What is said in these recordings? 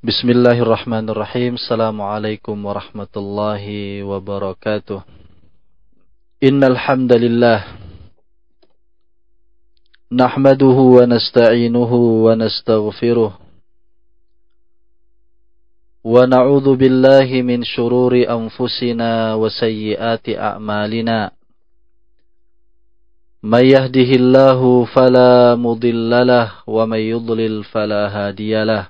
Bismillahirrahmanirrahim. Assalamualaikum warahmatullahi wabarakatuh. Innal hamdalillah nahmaduhu wa nasta'inuhu wa nastaghfiruh wa na'udzu billahi min shururi anfusina wa sayyiati a'malina. Man yahdihillahu fala mudilla wa man yudlil fala hadiyalah.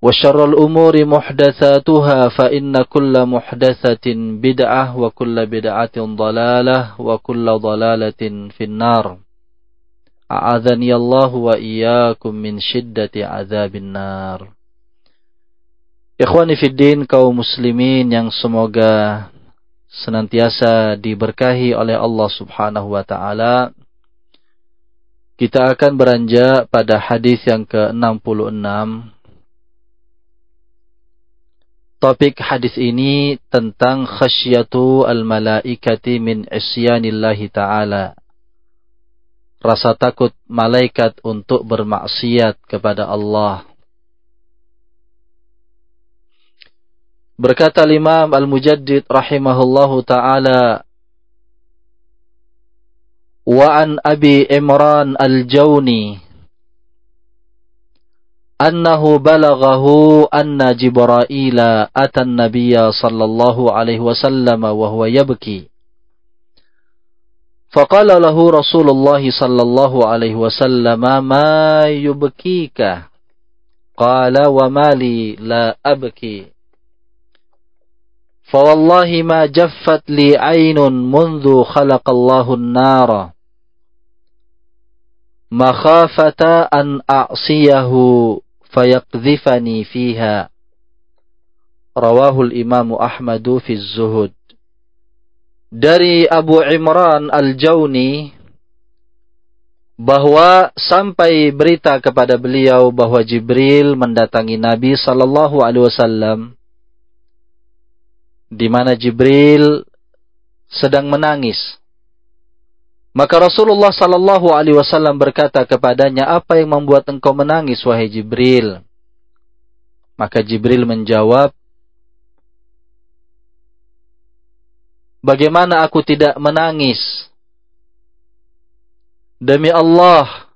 وشر الأمور محدثاتها فإن كل محدثة بدعة وكل بدعة ضلالة وكل ضلالة في النار أعاذني الله وإياكم من شدة عذاب النار Ikhwani Fiddin kaum muslimin yang semoga senantiasa diberkahi oleh Allah subhanahu wa ta'ala. Kita akan beranjak pada hadis yang ke-66 Topik hadis ini tentang khasyatu al-malaikati min isyanillahi ta'ala. Rasa takut malaikat untuk bermaksiat kepada Allah. Berkata Imam Al-Mujaddid rahimahullahu ta'ala Wa an Abi Imran Al-Jawni أنه بلغه أن جبرائيل أتى النبي صلى الله عليه وسلم وهو يبكي. فقال له رسول الله صلى الله عليه وسلم ما يبكيك؟ قال وما لي لا أبكي. فوالله ما جفت لي عين منذ خلق الله النار. مخافة أن أعصيه fayaqdhifani fiha. Rawahul Imam Ahmadu fi Zuhud. Dari Abu Imran Al-Jauni bahwa sampai berita kepada beliau bahwa Jibril mendatangi Nabi sallallahu alaihi wasallam di mana Jibril sedang menangis maka Rasulullah sallallahu alaihi wasallam berkata kepadanya, "Apa yang membuat engkau menangis wahai Jibril?" Maka Jibril menjawab, "Bagaimana aku tidak menangis? Demi Allah,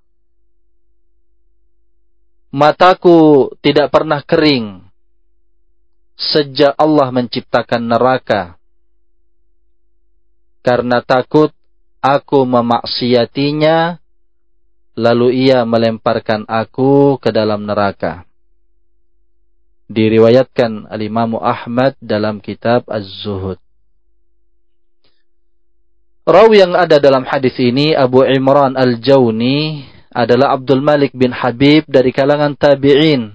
mataku tidak pernah kering sejak Allah menciptakan neraka." Karena takut aku memaksiatinya, lalu ia melemparkan aku ke dalam neraka. Diriwayatkan al-Imam Ahmad dalam kitab Az-Zuhud. Rawi yang ada dalam hadis ini Abu Imran Al-Jawni adalah Abdul Malik bin Habib dari kalangan tabi'in.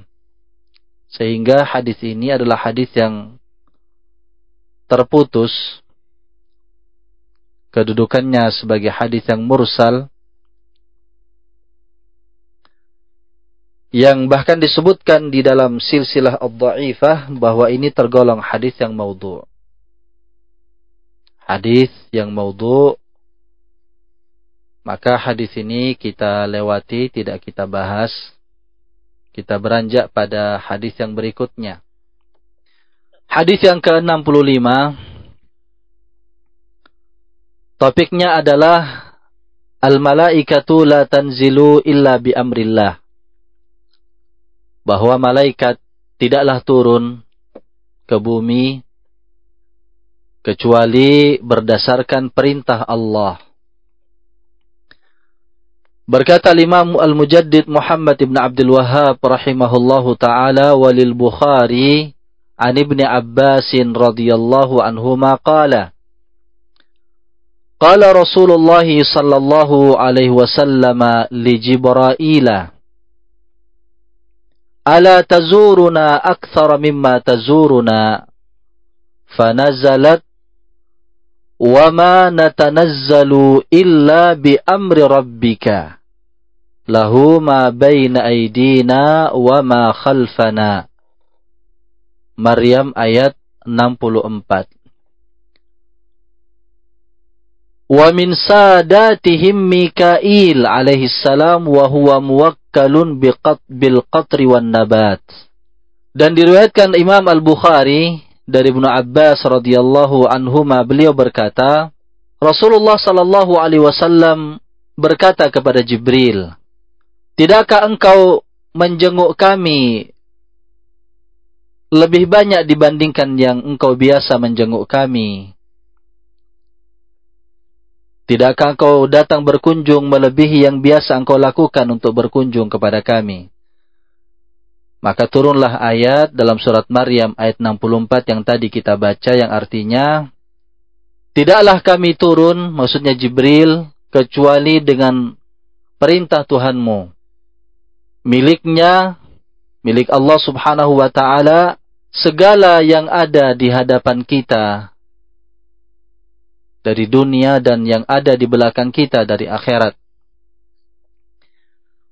Sehingga hadis ini adalah hadis yang terputus kedudukannya sebagai hadis yang mursal yang bahkan disebutkan di dalam silsilah ad-dha'ifah bahwa ini tergolong hadis yang maudhu. Hadis yang maudhu Maka hadis ini kita lewati, tidak kita bahas. Kita beranjak pada hadis yang berikutnya. Hadis yang ke-65 topiknya adalah al-malaikatu la tanzilu illa bi amrillah. Bahwa malaikat tidaklah turun ke bumi kecuali berdasarkan perintah Allah. Berkata Imam Al-Mujaddid Muhammad ibn Abdul Wahhab rahimahullahu taala walil Bukhari an Ibn Abbas radhiyallahu anhuma qala قال رسول الله صلى الله عليه وسلم لجبرائيل ألا تزورنا أكثر مما تزورنا؟ فنزلت وما نتنزل إلا بأمر ربك له ما بين أيدينا وما خلفنا. مريم آيات 64 Wa min sadatihim Mikail alaihi salam wa huwa muwakkalun biqat qatri wan nabat. Dan diriwayatkan Imam Al-Bukhari dari Ibnu Abbas radhiyallahu anhuma beliau berkata, Rasulullah sallallahu alaihi wasallam berkata kepada Jibril, "Tidakkah engkau menjenguk kami lebih banyak dibandingkan yang engkau biasa menjenguk kami?" Tidakkah engkau datang berkunjung melebihi yang biasa engkau lakukan untuk berkunjung kepada kami? Maka turunlah ayat dalam surat Maryam ayat 64 yang tadi kita baca yang artinya Tidaklah kami turun, maksudnya Jibril, kecuali dengan perintah Tuhanmu. Miliknya, milik Allah subhanahu wa ta'ala, segala yang ada di hadapan kita dari dunia dan yang ada di belakang kita dari akhirat.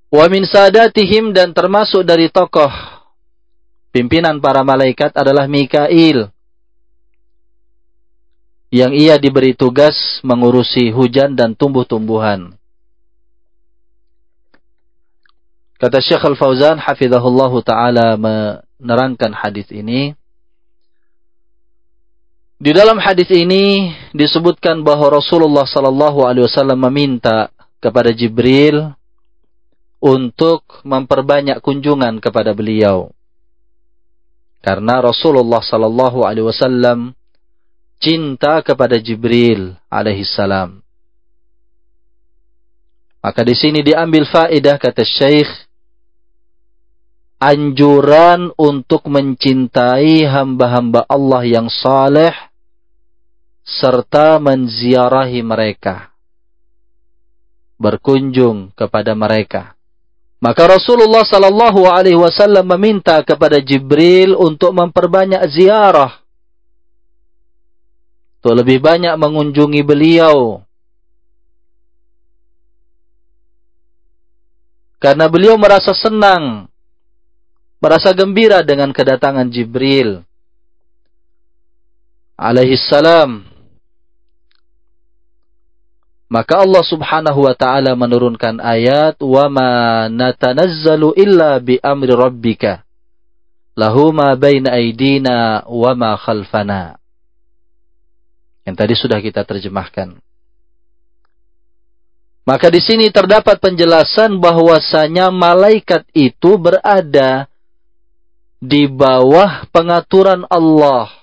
Wa min sadatihim dan termasuk dari tokoh pimpinan para malaikat adalah Mikail. Yang ia diberi tugas mengurusi hujan dan tumbuh-tumbuhan. Kata Syekh Al-Fauzan hafizahullahu taala menerangkan hadis ini. Di dalam hadis ini disebutkan bahwa Rasulullah sallallahu alaihi wasallam meminta kepada Jibril untuk memperbanyak kunjungan kepada beliau. Karena Rasulullah sallallahu alaihi wasallam cinta kepada Jibril alaihi salam. Maka di sini diambil faedah kata Syekh anjuran untuk mencintai hamba-hamba Allah yang saleh serta menziarahi mereka berkunjung kepada mereka maka Rasulullah sallallahu alaihi wasallam meminta kepada Jibril untuk memperbanyak ziarah. Untuk lebih banyak mengunjungi beliau. Karena beliau merasa senang, merasa gembira dengan kedatangan Jibril alaihi salam maka Allah Subhanahu wa taala menurunkan ayat wa ma natanazzalu illa bi amri rabbika lahu ma baina aydina wa ma khalfana. Yang tadi sudah kita terjemahkan. Maka di sini terdapat penjelasan bahwasanya malaikat itu berada di bawah pengaturan Allah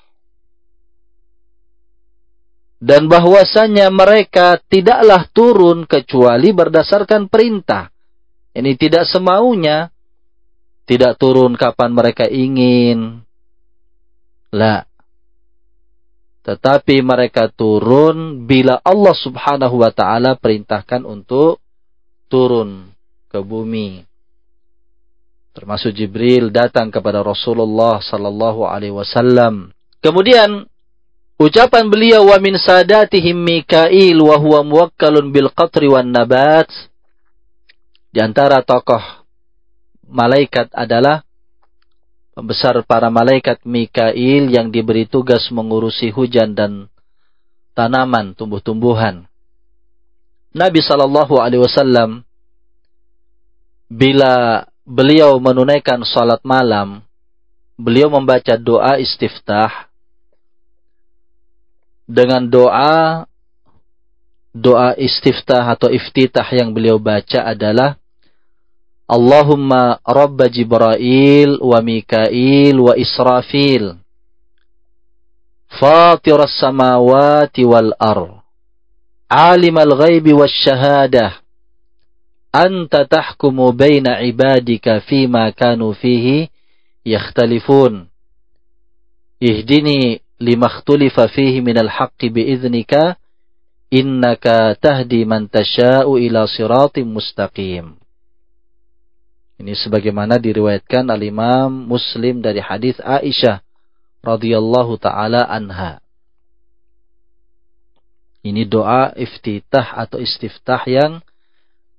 dan bahwasanya mereka tidaklah turun kecuali berdasarkan perintah. Ini tidak semaunya, tidak turun kapan mereka ingin. La. Tetapi mereka turun bila Allah Subhanahu wa taala perintahkan untuk turun ke bumi. Termasuk Jibril datang kepada Rasulullah sallallahu alaihi wasallam. Kemudian Ucapan beliau wa min sadatihim Mikail wa huwa muwakkalun bil qatri wan nabat. Di antara tokoh malaikat adalah pembesar para malaikat Mikail yang diberi tugas mengurusi hujan dan tanaman, tumbuh-tumbuhan. Nabi Shallallahu Alaihi Wasallam bila beliau menunaikan salat malam, beliau membaca doa istiftah dengan doa doa istiftah atau iftitah yang beliau baca adalah Allahumma Rabb Jibrail wa Mikail wa Israfil Fatir as-samawati wal ar Alim al-ghaibi was syahadah Anta tahkumu baina ibadika fima kanu fihi yakhtalifun. Ihdini lima ikhtulifa fihi minal haqqi biiznika innaka tahdi man tasha'u ila siratim mustaqim. Ini sebagaimana diriwayatkan al-Imam Muslim dari hadis Aisyah radhiyallahu taala anha. Ini doa iftitah atau istiftah yang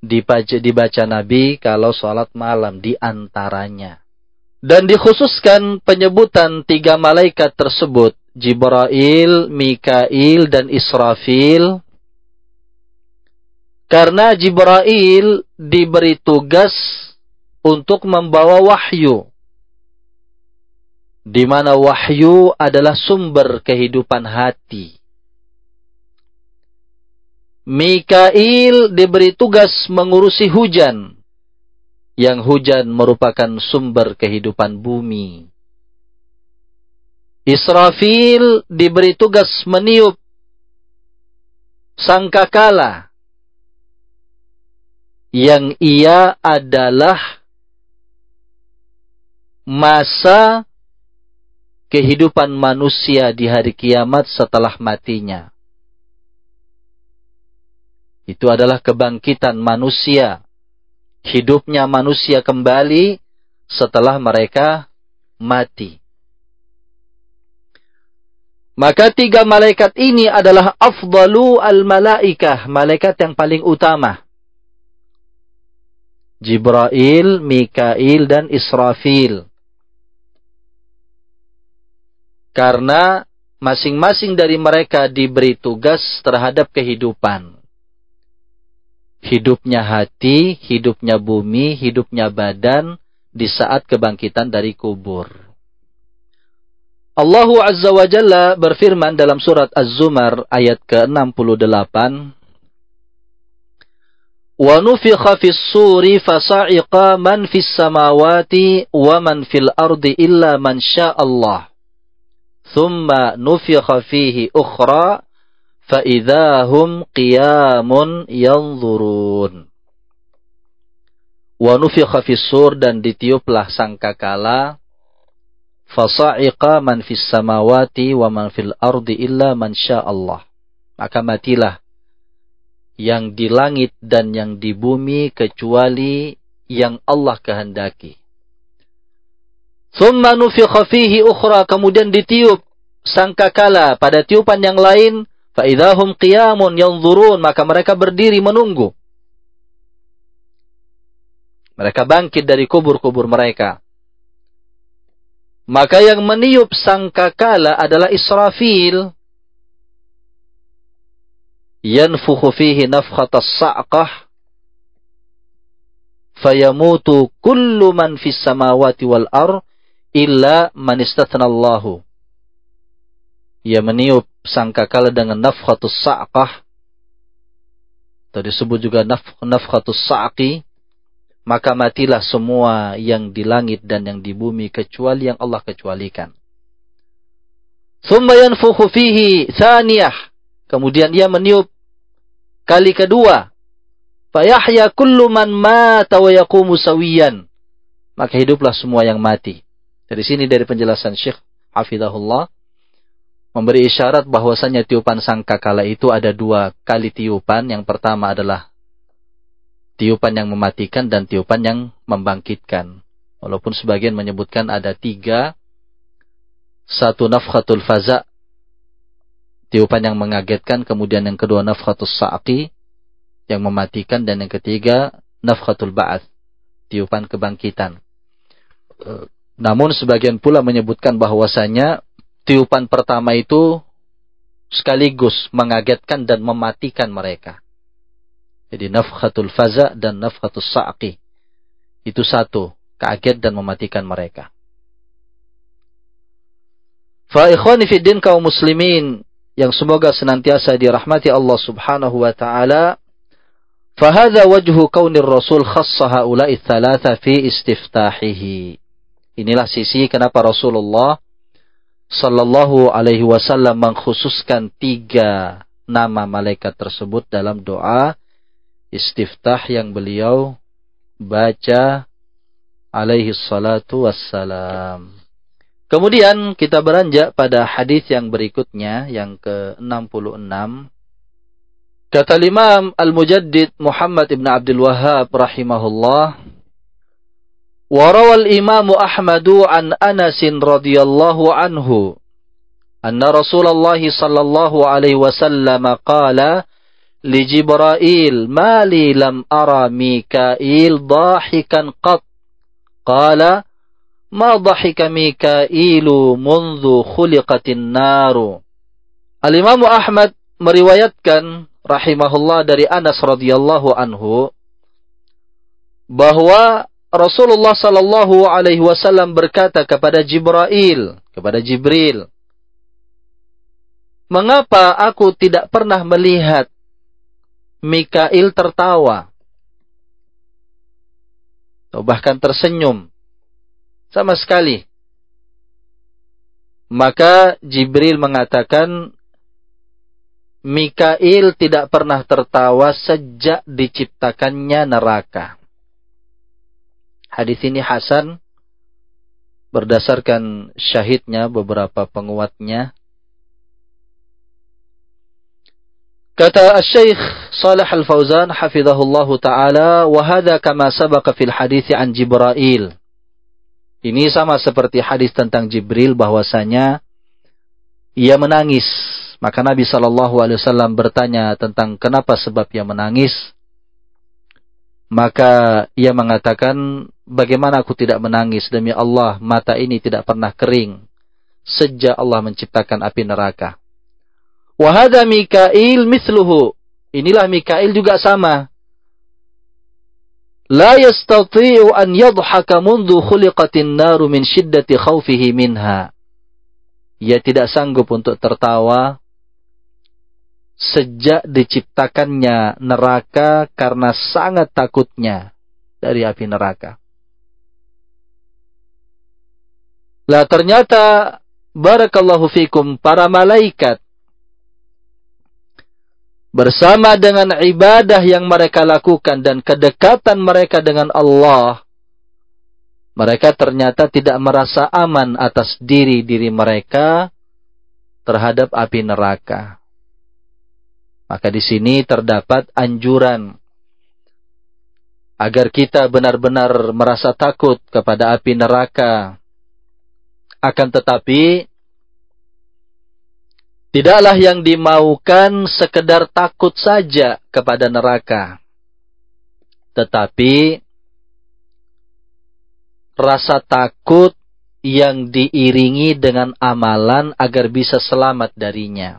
dibaca, dibaca Nabi kalau sholat malam di antaranya. Dan dikhususkan penyebutan tiga malaikat tersebut Jibrail, Mikail, dan Israfil. Karena Jibrail diberi tugas untuk membawa wahyu. Di mana wahyu adalah sumber kehidupan hati. Mikail diberi tugas mengurusi hujan. Yang hujan merupakan sumber kehidupan bumi. Israfil diberi tugas meniup sangkakala yang ia adalah masa kehidupan manusia di hari kiamat setelah matinya. Itu adalah kebangkitan manusia. Hidupnya manusia kembali setelah mereka mati. Maka tiga malaikat ini adalah afdalu al-malaikah, malaikat yang paling utama. Jibrail, Mikail, dan Israfil. Karena masing-masing dari mereka diberi tugas terhadap kehidupan. Hidupnya hati, hidupnya bumi, hidupnya badan di saat kebangkitan dari kubur. Allah Azza wa Jalla berfirman dalam surat Az-Zumar ayat ke-68 Wa nufikha fis suri fasa'iqa man fis samawati wa man fil ardi illa man Allah. Thumma nufikha fihi ukhra fa idahum yanzurun. Wa sur dan ditiuplah sangkakala fasa'iqa man fis samawati wa man fil ardi illa man Allah. Maka matilah yang di langit dan yang di bumi kecuali yang Allah kehendaki. Thumma nufikha fihi ukhra kemudian ditiup sangkakala pada tiupan yang lain fa idahum qiyamun yanzurun maka mereka berdiri menunggu. Mereka bangkit dari kubur-kubur mereka. Maka yang meniup sangkakala adalah Israfil. Yanfukhu fihi nafkhatas sa'qah. Fayamutu kullu man fis samawati wal ar illa man istathnallahu. Ia meniup sangkakala dengan nafkhatus sa'qah. Atau disebut juga naf nafkhatus sa'qi maka matilah semua yang di langit dan yang di bumi kecuali yang Allah kecualikan. Yanfukhu fihi. Kemudian ia meniup kali kedua. Fayahya kullu man mata wa yaqumu sawiyan. Maka hiduplah semua yang mati. Dari sini dari penjelasan Syekh Hafizahullah memberi isyarat bahwasanya tiupan sangkakala itu ada dua kali tiupan. Yang pertama adalah tiupan yang mematikan dan tiupan yang membangkitkan. Walaupun sebagian menyebutkan ada tiga. Satu nafkhatul faza, tiupan yang mengagetkan. Kemudian yang kedua nafkhatul sa'qi, yang mematikan. Dan yang ketiga nafkhatul ba'ath, tiupan kebangkitan. Namun sebagian pula menyebutkan bahwasanya tiupan pertama itu sekaligus mengagetkan dan mematikan mereka. Jadi nafkhatul faza dan nafkhatul sa'qi. Itu satu, kaget dan mematikan mereka. Fa ikhwani fiddin kaum muslimin yang semoga senantiasa dirahmati Allah Subhanahu wa taala. Fahadha wajhu kaunir Rasul khassa haula'i thalatha fi istiftahihi. Inilah sisi kenapa Rasulullah sallallahu alaihi wasallam mengkhususkan tiga nama malaikat tersebut dalam doa istiftah yang beliau baca alaihi salatu wassalam. Kemudian kita beranjak pada hadis yang berikutnya yang ke-66. Kata Imam Al-Mujaddid Muhammad ibn Abdul Wahhab rahimahullah وروى الإمام أحمد عن أنس رضي الله عنه أن رسول الله صلى الله عليه وسلم قال li Jibrail ma li lam ara Mikail dahikan qat. Qala ma dahika Mikailu mundhu khuliqatin naru. Al Imam Ahmad meriwayatkan rahimahullah dari Anas radhiyallahu anhu bahwa Rasulullah sallallahu alaihi wasallam berkata kepada Jibril, kepada Jibril, "Mengapa aku tidak pernah melihat Mikail tertawa. Atau bahkan tersenyum. Sama sekali. Maka Jibril mengatakan, Mikail tidak pernah tertawa sejak diciptakannya neraka. Hadis ini Hasan berdasarkan syahidnya beberapa penguatnya Kata Syekh Salih Al-Fauzan hafizahullahu taala wa hadha kama sabaqa fil hadis an Jibril. Ini sama seperti hadis tentang Jibril bahwasanya ia menangis. Maka Nabi wasallam bertanya tentang kenapa sebab ia menangis. Maka ia mengatakan, bagaimana aku tidak menangis demi Allah, mata ini tidak pernah kering sejak Allah menciptakan api neraka. Wahada Mikail misluhu. Inilah Mikail juga sama. La yastati'u an yadhaka mundu khuliqatin naru min shiddati khawfihi minha. Ia tidak sanggup untuk tertawa sejak diciptakannya neraka karena sangat takutnya dari api neraka. Lah ternyata barakallahu fikum para malaikat bersama dengan ibadah yang mereka lakukan dan kedekatan mereka dengan Allah, mereka ternyata tidak merasa aman atas diri-diri mereka terhadap api neraka. Maka di sini terdapat anjuran agar kita benar-benar merasa takut kepada api neraka. Akan tetapi Tidaklah yang dimaukan sekedar takut saja kepada neraka. Tetapi rasa takut yang diiringi dengan amalan agar bisa selamat darinya.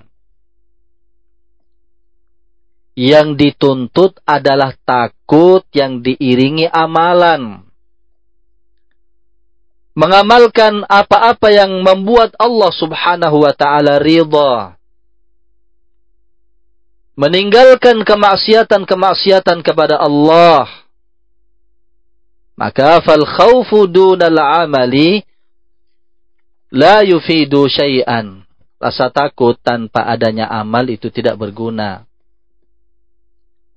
Yang dituntut adalah takut yang diiringi amalan mengamalkan apa-apa yang membuat Allah Subhanahu wa taala ridha. Meninggalkan kemaksiatan-kemaksiatan kepada Allah. Maka fal khawfu dunal amali la yufidu syai'an. Rasa takut tanpa adanya amal itu tidak berguna.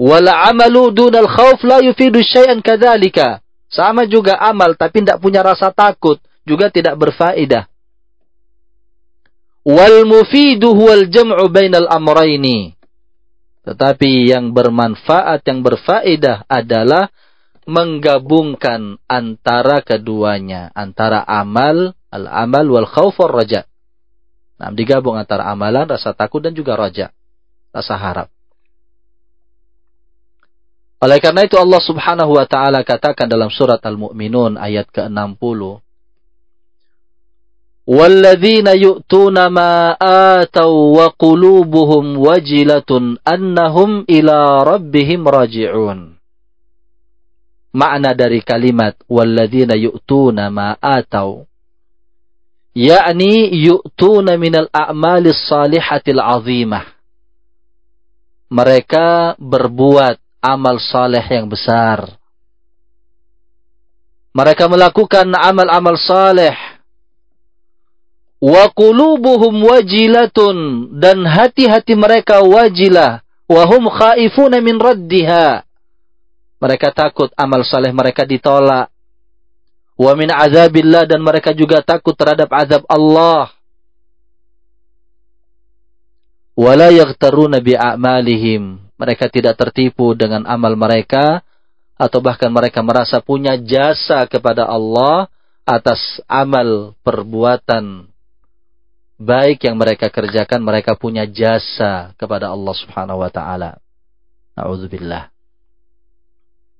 Wal amalu dunal khawf la yufidu syai'an kadzalika. Sama juga amal tapi tidak punya rasa takut juga tidak berfaedah. Wal mufidu huwal jam'u bainal amrayni. Tetapi yang bermanfaat, yang berfaedah adalah menggabungkan antara keduanya, antara amal, al-amal wal khauf wal raja. Nah, digabung antara amalan, rasa takut dan juga raja, rasa harap. Oleh karena itu Allah Subhanahu wa taala katakan dalam surat Al-Mu'minun ayat ke-60 والذين يؤتون ما آتوا وقلوبهم وجلة أنهم إلى ربهم راجعون Makna dari kalimat walladzina yu'tuna ma atau yakni yu'tuna minal a'malis salihatil azimah. Mereka berbuat amal saleh yang besar. Mereka melakukan amal-amal saleh. Wa qulubuhum wajilatun dan hati-hati mereka wajilah. Wa hum khaifuna min raddiha. Mereka takut amal saleh mereka ditolak. Wa min azabillah dan mereka juga takut terhadap azab Allah. Wala yaghtaruna bi a'malihim mereka tidak tertipu dengan amal mereka atau bahkan mereka merasa punya jasa kepada Allah atas amal perbuatan baik yang mereka kerjakan mereka punya jasa kepada Allah Subhanahu wa taala. Nauzubillah.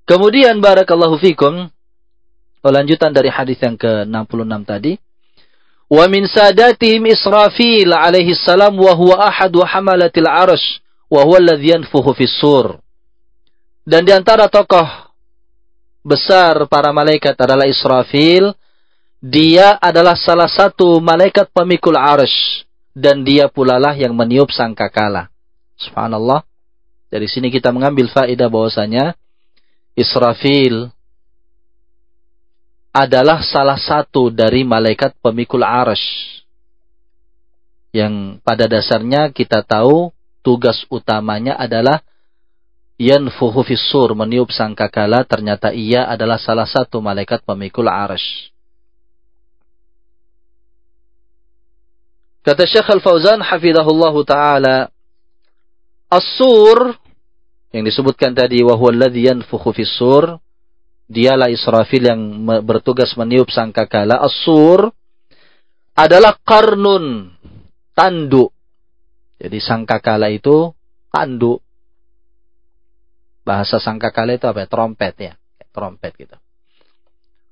Kemudian barakallahu fikum lanjutan dari hadis yang ke-66 tadi. Wa min sadatihim Israfil alaihi salam wa huwa ahadu hamalatil arsh wa huwa alladhi sur. Dan di antara tokoh besar para malaikat adalah Israfil dia adalah salah satu malaikat pemikul arsh dan dia pula lah yang meniup sangkakala. Subhanallah. Dari sini kita mengambil faedah bahwasanya Israfil adalah salah satu dari malaikat pemikul arsh. Yang pada dasarnya kita tahu tugas utamanya adalah yanfuhu fissur, meniup sangkakala, ternyata ia adalah salah satu malaikat pemikul arsh. Kata Syekh Al-Fauzan taala, As-sur yang disebutkan tadi wa huwa alladhi yanfukhu dialah Israfil yang bertugas meniup sangkakala. As-sur adalah karnun, tanduk. Jadi sangkakala itu tanduk. Bahasa sangkakala itu apa ya? Trompet ya. Trompet gitu.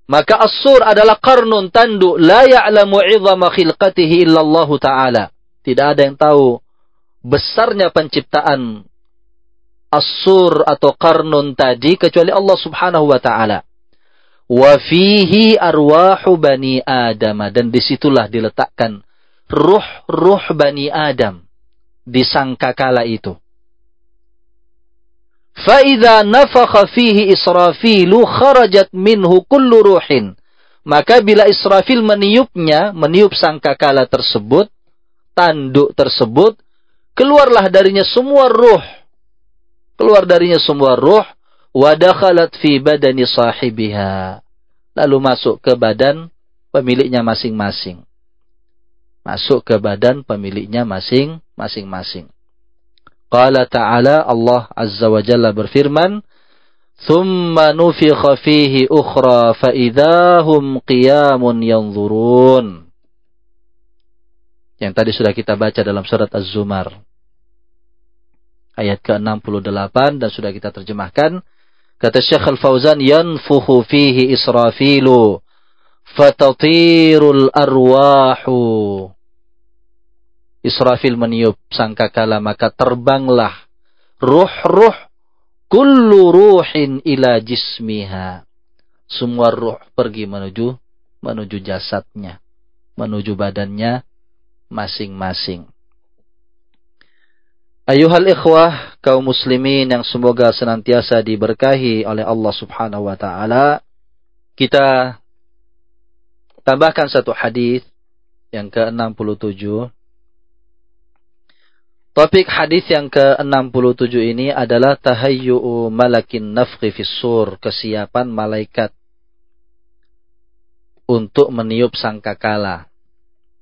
Maka as-sur adalah karnun tanduk la ya'lamu khilqatihi illa Allah taala. Tidak ada yang tahu besarnya penciptaan as-sur atau karnun tadi kecuali Allah Subhanahu wa taala. Wa fihi arwahu bani Adam dan di situlah diletakkan ruh-ruh bani Adam di sangkakala itu. Faida nafakha fihi Israfilu kharajat minhu kullu ruhin. Maka bila Israfil meniupnya, meniup sangkakala tersebut, tanduk tersebut, keluarlah darinya semua ruh. Keluar darinya semua ruh, wadakhalat fi badani sahibiha. Lalu masuk ke badan pemiliknya masing-masing. Masuk ke badan pemiliknya masing-masing. Qala ta'ala Allah Azza wa Jalla berfirman, "Thumma nufikha fihi ukhra fa idahum qiyamun yanzurun." Yang tadi sudah kita baca dalam surat Az-Zumar. Ayat ke-68 dan sudah kita terjemahkan. Kata Syekh Al-Fauzan, "Yanfukhu fihi Israfilu fatatirul arwahu." Israfil meniup sangkakala maka terbanglah ruh-ruh kullu ruhin ila jismiha. Semua ruh pergi menuju menuju jasadnya, menuju badannya masing-masing. Ayuhal ikhwah kaum muslimin yang semoga senantiasa diberkahi oleh Allah Subhanahu wa taala. Kita tambahkan satu hadis yang ke-67 Topik hadis yang ke-67 ini adalah tahayyu'u malakin nafkhi fissur, kesiapan malaikat untuk meniup sangkakala.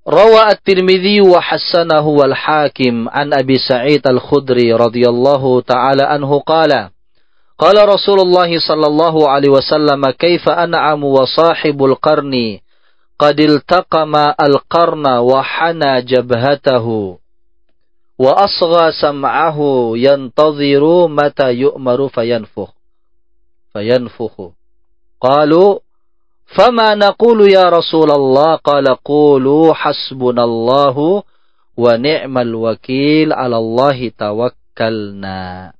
Rawa at-Tirmidzi wa hassanahu wal Hakim an Abi Sa'id Al-Khudri radhiyallahu ta'ala anhu qala Qala Rasulullah sallallahu alaihi wasallam kaifa an'amu wa sahibul qarni qad iltaqama al-qarna wa hana jabhatahu. Wa asgha sam'ahu yantadhiru mata yu'maru fayanfukh. Fayanfukhu. Qalu Fama naqulu ya Rasulullah qala qulu hasbunallahu wa ni'mal wakil 'ala Allah tawakkalna.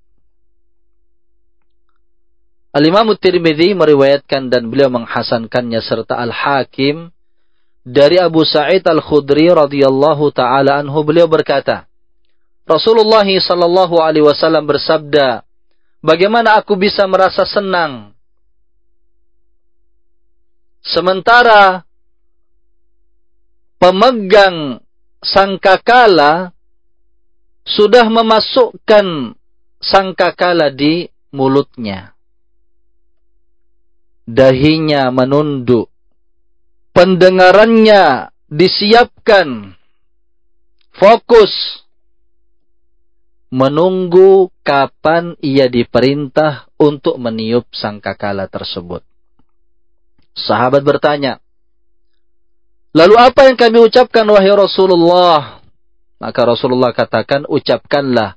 Al-Imam Tirmidzi meriwayatkan dan beliau menghasankannya serta Al-Hakim dari Abu Sa'id Al-Khudri radhiyallahu taala anhu beliau berkata Rasulullah sallallahu alaihi wasallam bersabda Bagaimana aku bisa merasa senang? Sementara pemegang sangkakala sudah memasukkan sangkakala di mulutnya. Dahinya menunduk, pendengarannya disiapkan, fokus, menunggu kapan ia diperintah untuk meniup sangkakala tersebut. Sahabat bertanya, Lalu apa yang kami ucapkan wahai Rasulullah? Maka Rasulullah katakan, ucapkanlah,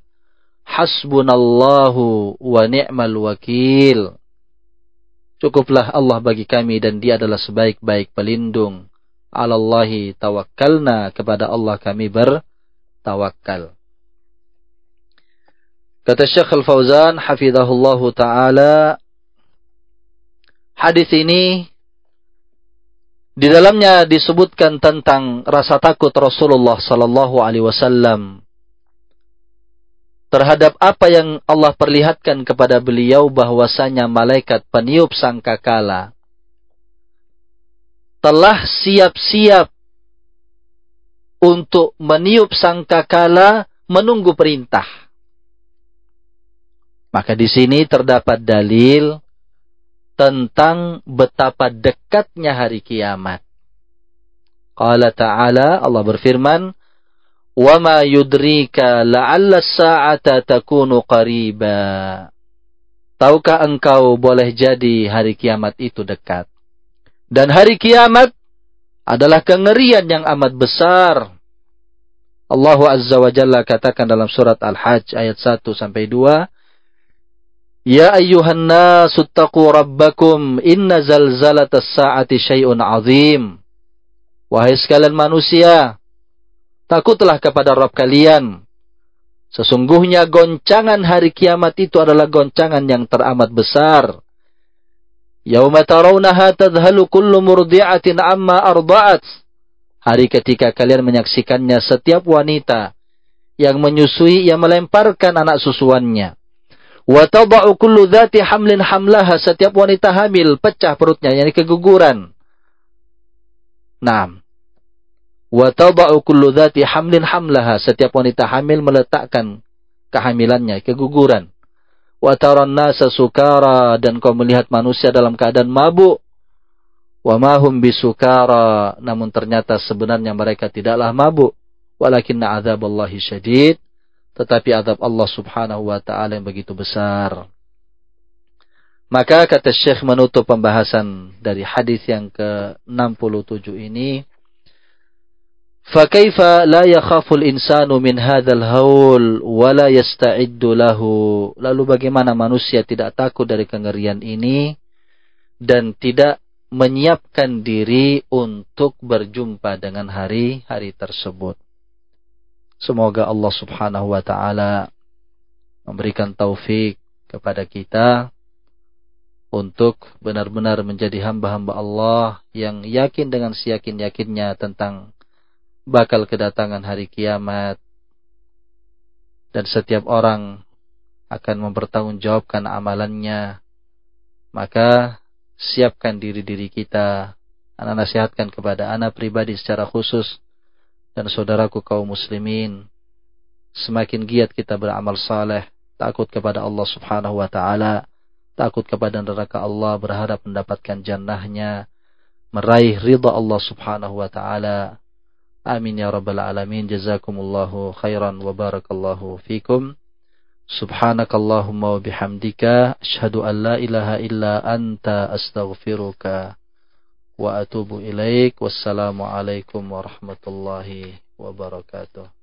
Hasbunallahu wa ni'mal wakil. Cukuplah Allah bagi kami dan dia adalah sebaik-baik pelindung. Alallahi tawakkalna kepada Allah kami bertawakal. Kata Syekh Al-Fauzan hafizahullah taala hadis ini di dalamnya disebutkan tentang rasa takut Rasulullah sallallahu alaihi wasallam terhadap apa yang Allah perlihatkan kepada beliau bahwasanya malaikat peniup sangkakala telah siap-siap untuk meniup sangkakala menunggu perintah. Maka di sini terdapat dalil tentang betapa dekatnya hari kiamat. Qala ta'ala Allah berfirman وَمَا يُدْرِيكَ لَعَلَّ السَّاعَةَ تَكُونُ قَرِيبًا Tahukah engkau boleh jadi hari kiamat itu dekat? Dan hari kiamat adalah kengerian yang amat besar. Allah Azza wa Jalla katakan dalam surat Al-Hajj ayat 1 sampai 2, Ya ayyuhan nasu taqu rabbakum inna zalzalatas saati syai'un azim. Wahai sekalian manusia, Takutlah kepada Rabb kalian. Sesungguhnya goncangan hari kiamat itu adalah goncangan yang teramat besar. Yauma tarawnaha tadhalu kullu murdi'atin amma arda'at. Hari ketika kalian menyaksikannya setiap wanita yang menyusui yang melemparkan anak susuannya. Wa tada'u kullu dhati hamlin hamlaha setiap wanita hamil pecah perutnya yakni keguguran. Nah, Wa tada'u kullu dhati hamlin hamlaha. Setiap wanita hamil meletakkan kehamilannya, keguguran. Wa taran sukara dan kau melihat manusia dalam keadaan mabuk. Wa mahum bisukara. Namun ternyata sebenarnya mereka tidaklah mabuk. Walakinna Allahi syadid. Tetapi azab Allah subhanahu wa ta'ala yang begitu besar. Maka kata Syekh menutup pembahasan dari hadis yang ke-67 ini فكيف لا يخاف الإنسان من هذا الهول ولا يستعد له lalu bagaimana manusia tidak takut dari kengerian ini dan tidak menyiapkan diri untuk berjumpa dengan hari-hari tersebut semoga Allah Subhanahu wa taala memberikan taufik kepada kita untuk benar-benar menjadi hamba-hamba Allah yang yakin dengan seyakin-yakinnya tentang bakal kedatangan hari kiamat. Dan setiap orang akan mempertanggungjawabkan amalannya. Maka siapkan diri-diri kita. Anak nasihatkan kepada anak pribadi secara khusus. Dan saudaraku kaum muslimin semakin giat kita beramal saleh takut kepada Allah Subhanahu wa taala takut kepada neraka Allah berharap mendapatkan jannahnya meraih ridha Allah Subhanahu wa taala Amin ya rabbal alamin. Jazakumullahu khairan wa barakallahu fikum. Subhanakallahumma wa bihamdika asyhadu an la ilaha illa anta astaghfiruka wa atubu ilaik. Wassalamu alaikum warahmatullahi wabarakatuh.